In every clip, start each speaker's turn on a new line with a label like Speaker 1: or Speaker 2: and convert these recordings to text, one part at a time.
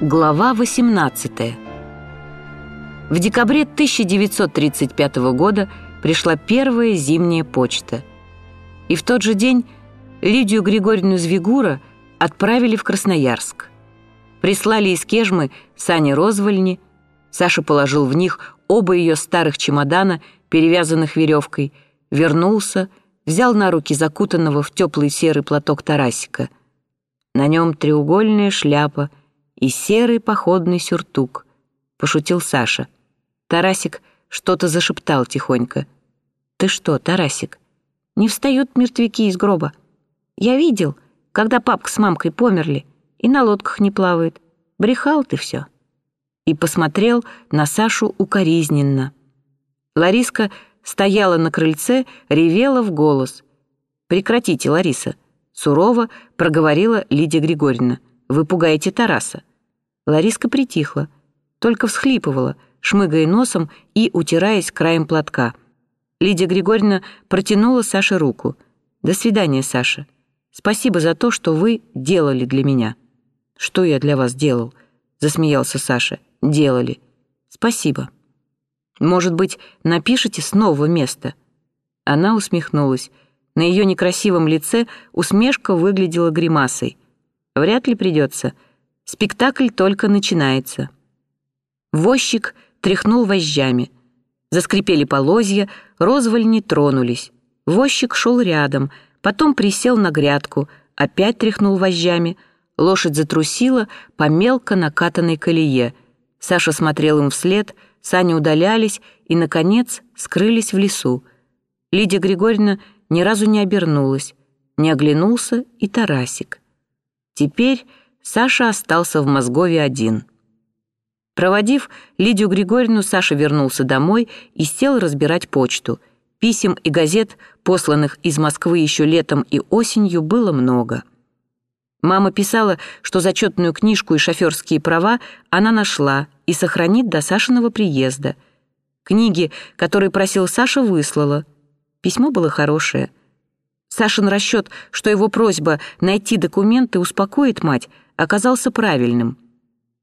Speaker 1: Глава 18 В декабре 1935 года пришла первая зимняя почта. И в тот же день Лидию Григорьевну Звигура отправили в Красноярск. Прислали из Кежмы сани розвольни. Саша положил в них оба ее старых чемодана, перевязанных веревкой, вернулся, взял на руки закутанного в теплый серый платок Тарасика. На нем треугольная шляпа — и серый походный сюртук», — пошутил Саша. Тарасик что-то зашептал тихонько. «Ты что, Тарасик, не встают мертвяки из гроба? Я видел, когда папка с мамкой померли, и на лодках не плавают. Брехал ты все». И посмотрел на Сашу укоризненно. Лариска стояла на крыльце, ревела в голос. «Прекратите, Лариса», — сурово проговорила Лидия Григорьевна. «Вы пугаете Тараса». Лариска притихла, только всхлипывала, шмыгая носом и утираясь краем платка. Лидия Григорьевна протянула Саше руку. «До свидания, Саша. Спасибо за то, что вы делали для меня». «Что я для вас делал?» — засмеялся Саша. «Делали. Спасибо. Может быть, напишите с нового места?» Она усмехнулась. На ее некрасивом лице усмешка выглядела гримасой. «Вряд ли придется. Спектакль только начинается. Возчик тряхнул вожжами. Заскрипели полозья, розвольни тронулись. Возчик шел рядом, потом присел на грядку, опять тряхнул вожжами. Лошадь затрусила по мелко накатанной колее. Саша смотрел им вслед, сани удалялись и, наконец, скрылись в лесу. Лидия Григорьевна ни разу не обернулась, не оглянулся и Тарасик. Теперь Саша остался в Мозгове один. Проводив Лидию Григорьевну, Саша вернулся домой и сел разбирать почту. Писем и газет, посланных из Москвы еще летом и осенью, было много. Мама писала, что зачетную книжку и шоферские права она нашла и сохранит до Сашиного приезда. Книги, которые просил Саша, выслала. Письмо было хорошее. Сашин расчет, что его просьба найти документы успокоит мать, оказался правильным.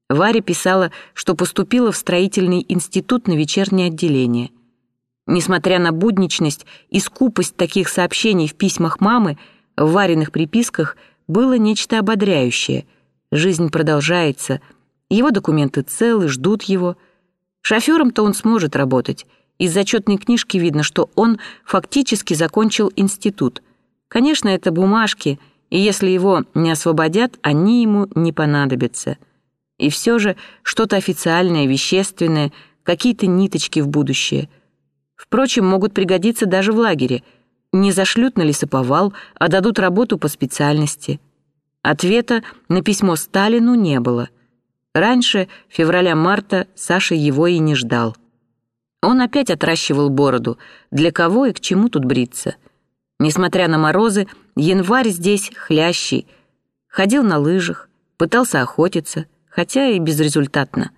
Speaker 1: Варя писала, что поступила в строительный институт на вечернее отделение. Несмотря на будничность и скупость таких сообщений в письмах мамы, в Вариных приписках было нечто ободряющее. Жизнь продолжается, его документы целы, ждут его. Шофером-то он сможет работать. Из зачетной книжки видно, что он фактически закончил институт. Конечно, это бумажки — и если его не освободят, они ему не понадобятся. И все же что-то официальное, вещественное, какие-то ниточки в будущее. Впрочем, могут пригодиться даже в лагере. Не зашлют на лесоповал, а дадут работу по специальности. Ответа на письмо Сталину не было. Раньше, февраля-марта, Саша его и не ждал. Он опять отращивал бороду. Для кого и к чему тут бриться? Несмотря на морозы, январь здесь хлящий. Ходил на лыжах, пытался охотиться, хотя и безрезультатно.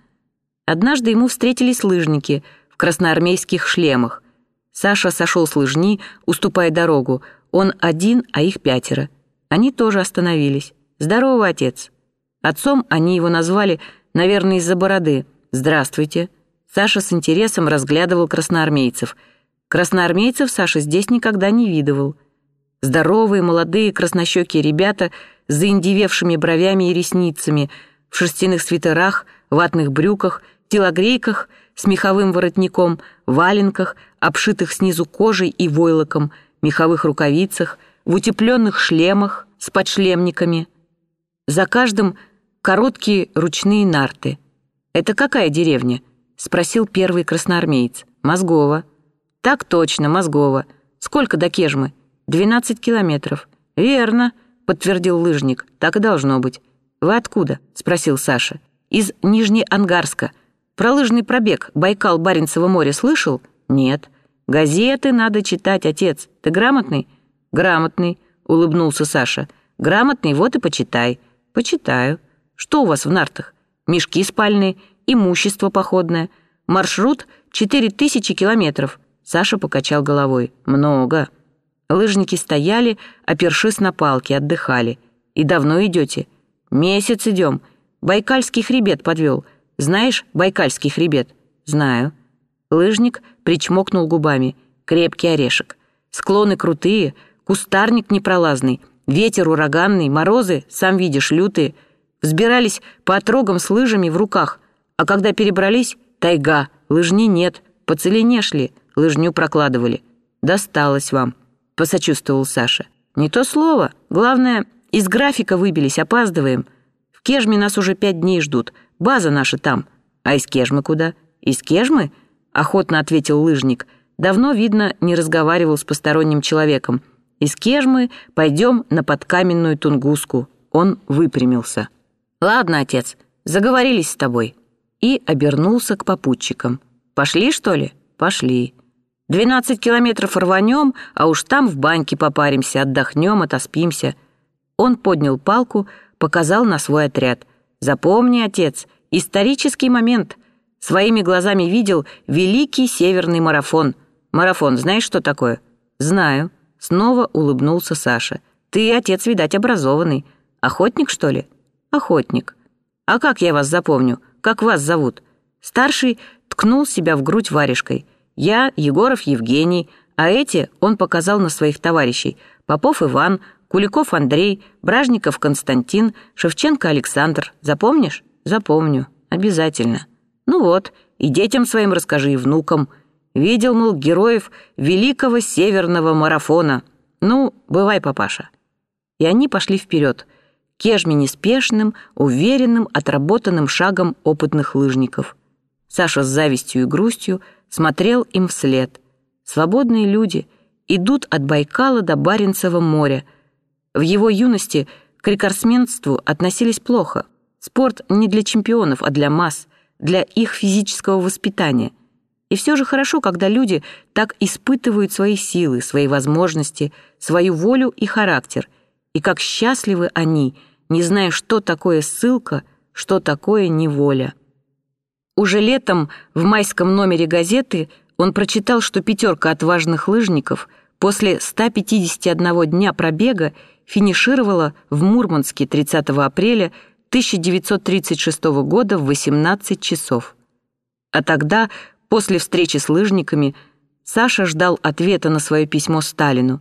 Speaker 1: Однажды ему встретились лыжники в красноармейских шлемах. Саша сошел с лыжни, уступая дорогу. Он один, а их пятеро. Они тоже остановились. «Здорово, отец». Отцом они его назвали, наверное, из-за бороды. «Здравствуйте». Саша с интересом разглядывал красноармейцев — Красноармейцев Саша здесь никогда не видывал. Здоровые, молодые, краснощекие ребята с заиндевевшими бровями и ресницами, в шерстяных свитерах, ватных брюках, телогрейках с меховым воротником, валенках, обшитых снизу кожей и войлоком, меховых рукавицах, в утепленных шлемах с подшлемниками. За каждым короткие ручные нарты. «Это какая деревня?» — спросил первый красноармеец. «Мозгова». «Так точно, Мозгова. Сколько до Кежмы?» «Двенадцать километров». «Верно», — подтвердил лыжник. «Так и должно быть». «Вы откуда?» — спросил Саша. «Из Нижнеангарска. Про лыжный пробег Байкал-Баренцево море слышал?» «Нет». «Газеты надо читать, отец. Ты грамотный?» «Грамотный», — улыбнулся Саша. «Грамотный, вот и почитай». «Почитаю. Что у вас в нартах?» «Мешки спальные, имущество походное. Маршрут — четыре тысячи километров. Саша покачал головой. «Много». Лыжники стояли, опершись на палки, отдыхали. «И давно идете?» «Месяц идем. Байкальский хребет подвел. Знаешь Байкальский хребет? Знаю. Лыжник причмокнул губами. Крепкий орешек. Склоны крутые, кустарник непролазный, ветер ураганный, морозы, сам видишь, лютые. Взбирались по отрогам с лыжами в руках, а когда перебрались, тайга, лыжни нет, по целине шли, лыжню прокладывали. Досталось вам, посочувствовал Саша. Не то слово, главное, из графика выбились, опаздываем. В Кежме нас уже пять дней ждут, база наша там. А из Кежмы куда? Из Кежмы? Охотно ответил лыжник. Давно, видно, не разговаривал с посторонним человеком. Из Кежмы пойдем на подкаменную Тунгуску. Он выпрямился. «Ладно, отец, заговорились с тобой». И обернулся к попутчикам. «Пошли, что ли?» «Пошли. Двенадцать километров рванем, а уж там в баньке попаримся, отдохнем, отоспимся». Он поднял палку, показал на свой отряд. «Запомни, отец, исторический момент. Своими глазами видел великий северный марафон. Марафон, знаешь, что такое?» «Знаю». Снова улыбнулся Саша. «Ты, отец, видать, образованный. Охотник, что ли?» «Охотник. А как я вас запомню? Как вас зовут?» Старший ткнул себя в грудь варежкой. «Я Егоров Евгений, а эти он показал на своих товарищей. Попов Иван, Куликов Андрей, Бражников Константин, Шевченко Александр. Запомнишь?» «Запомню. Обязательно. Ну вот, и детям своим расскажи, и внукам. Видел, мол, героев великого северного марафона. Ну, бывай, папаша». И они пошли вперед, кежми неспешным, уверенным, отработанным шагом опытных лыжников. Саша с завистью и грустью смотрел им вслед. Свободные люди идут от Байкала до Баренцева моря. В его юности к рекордсменству относились плохо. Спорт не для чемпионов, а для масс, для их физического воспитания. И все же хорошо, когда люди так испытывают свои силы, свои возможности, свою волю и характер, и как счастливы они, не зная, что такое ссылка, что такое неволя. Уже летом в майском номере газеты он прочитал, что пятерка отважных лыжников после 151 дня пробега финишировала в Мурманске 30 апреля 1936 года в 18 часов. А тогда, после встречи с лыжниками, Саша ждал ответа на свое письмо Сталину.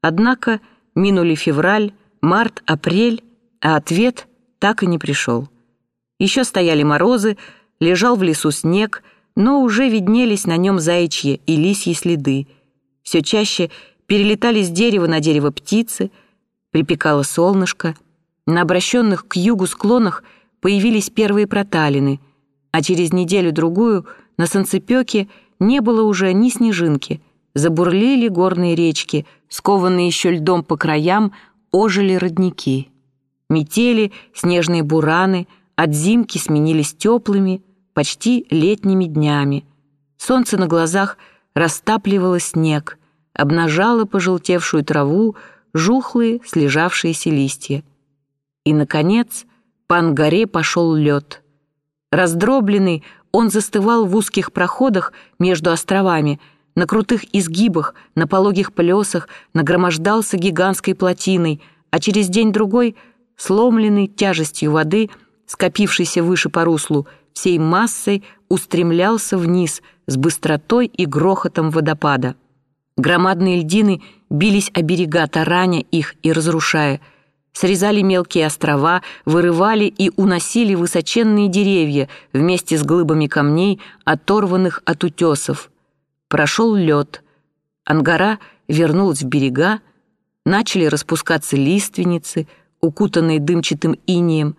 Speaker 1: Однако минули февраль, март, апрель, а ответ так и не пришел. Еще стояли морозы, лежал в лесу снег, но уже виднелись на нем заячьи и лисьи следы. Все чаще перелетали с дерева на дерево птицы, припекало солнышко. На обращенных к югу склонах появились первые проталины, а через неделю-другую на Санцепёке не было уже ни снежинки. Забурлили горные речки, скованные еще льдом по краям, ожили родники. Метели, снежные бураны от зимки сменились теплыми, почти летними днями. Солнце на глазах растапливало снег, обнажало пожелтевшую траву, жухлые, слежавшиеся листья. И, наконец, по Ангаре пошел лед. Раздробленный, он застывал в узких проходах между островами, на крутых изгибах, на пологих плесах, нагромождался гигантской плотиной, а через день-другой, сломленный тяжестью воды, скопившейся выше по руслу, всей массой устремлялся вниз с быстротой и грохотом водопада. Громадные льдины бились о берега, тараня их и разрушая, срезали мелкие острова, вырывали и уносили высоченные деревья вместе с глыбами камней, оторванных от утесов. Прошел лед. Ангара вернулась в берега, начали распускаться лиственницы, укутанные дымчатым инеем,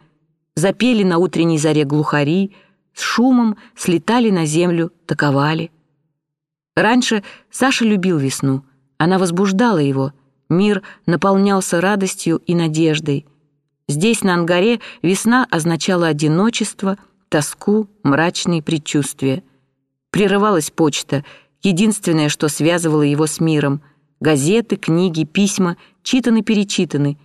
Speaker 1: запели на утренней заре глухари, с шумом слетали на землю, таковали. Раньше Саша любил весну, она возбуждала его, мир наполнялся радостью и надеждой. Здесь, на Ангаре, весна означала одиночество, тоску, мрачные предчувствия. Прерывалась почта, единственное, что связывало его с миром. Газеты, книги, письма, читаны-перечитаны.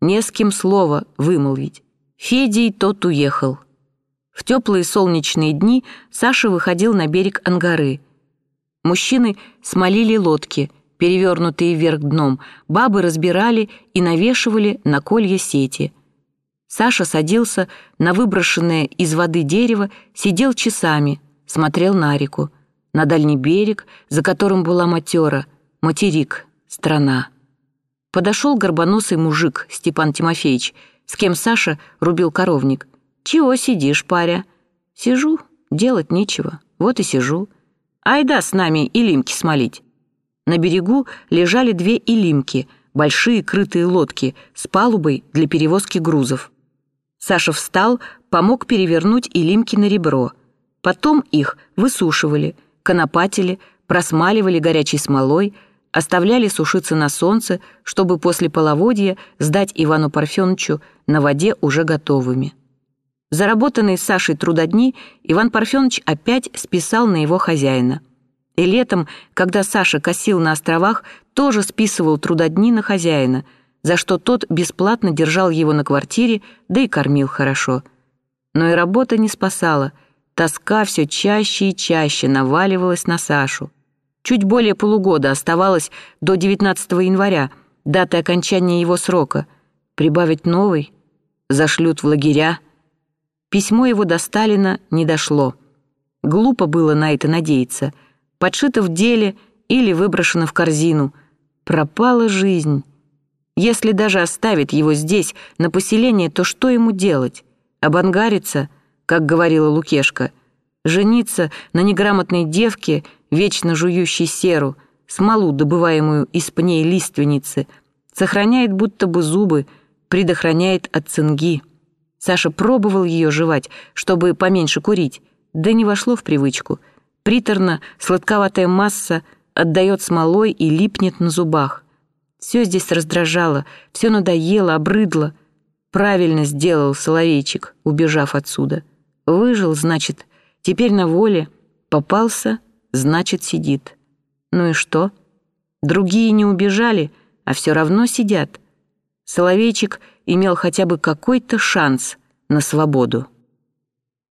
Speaker 1: Не с кем слова вымолвить. Федей тот уехал. В теплые солнечные дни Саша выходил на берег Ангары. Мужчины смолили лодки, перевернутые вверх дном, бабы разбирали и навешивали на колья сети. Саша садился на выброшенное из воды дерево, сидел часами, смотрел на реку, на дальний берег, за которым была матера, материк, страна. Подошел горбоносый мужик Степан Тимофеевич, с кем Саша рубил коровник. «Чего сидишь, паря?» «Сижу, делать нечего, вот и сижу. Айда с нами и лимки смолить». На берегу лежали две илимки, большие крытые лодки с палубой для перевозки грузов. Саша встал, помог перевернуть илимки на ребро. Потом их высушивали, конопатили, просмаливали горячей смолой, оставляли сушиться на солнце, чтобы после половодья сдать Ивану Парфеновичу на воде уже готовыми. Заработанные Сашей трудодни Иван Парфенович опять списал на его хозяина. И летом, когда Саша косил на островах, тоже списывал трудодни на хозяина, за что тот бесплатно держал его на квартире, да и кормил хорошо. Но и работа не спасала. Тоска все чаще и чаще наваливалась на Сашу. Чуть более полугода оставалось до 19 января, даты окончания его срока. Прибавить новый? Зашлют в лагеря? Письмо его до Сталина не дошло. Глупо было на это надеяться — подшито в деле или выброшено в корзину. Пропала жизнь. Если даже оставит его здесь, на поселение, то что ему делать? Обангариться, как говорила Лукешка, жениться на неграмотной девке, вечно жующей серу, смолу, добываемую из пней лиственницы, сохраняет будто бы зубы, предохраняет от цинги. Саша пробовал ее жевать, чтобы поменьше курить, да не вошло в привычку — Приторно-сладковатая масса отдает смолой и липнет на зубах. Все здесь раздражало, все надоело, обрыдло. Правильно сделал Соловейчик, убежав отсюда. Выжил, значит, теперь на воле. Попался, значит, сидит. Ну и что? Другие не убежали, а все равно сидят. Соловейчик имел хотя бы какой-то шанс на свободу.